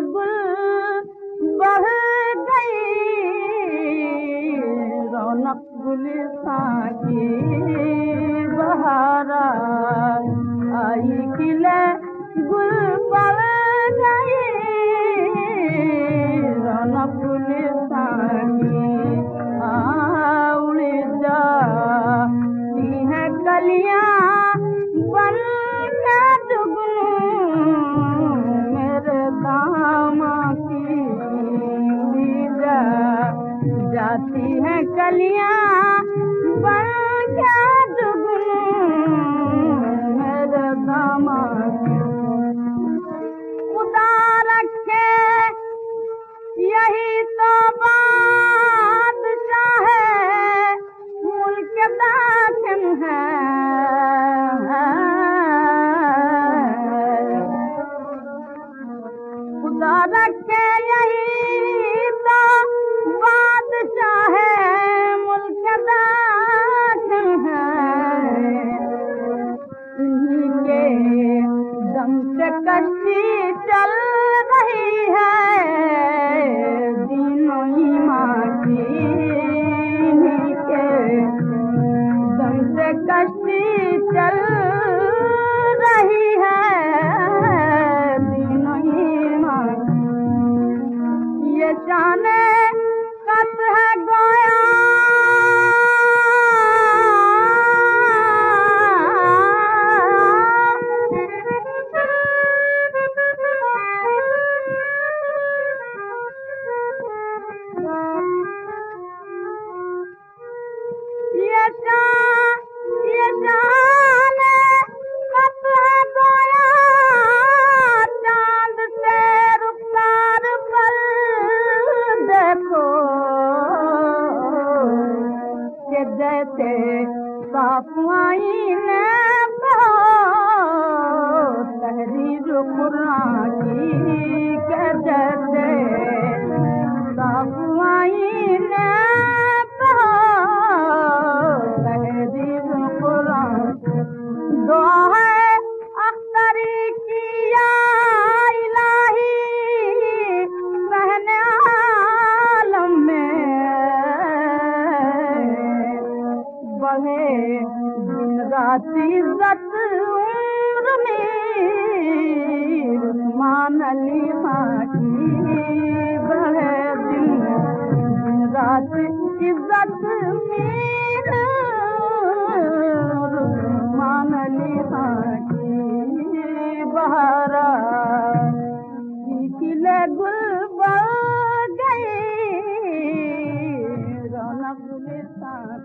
गुल बढ़ गई रौनक की जाती हैं कलियां के? की तो रखे यही हमसे कच्ची चल साफ आईने को रात इज्जत उम्र में उस्मान अली माँ की बढ़े दिन दिन रात इज्जत मीर उस्मान अली माँ की बहारा गई रौनक गुलिस्तान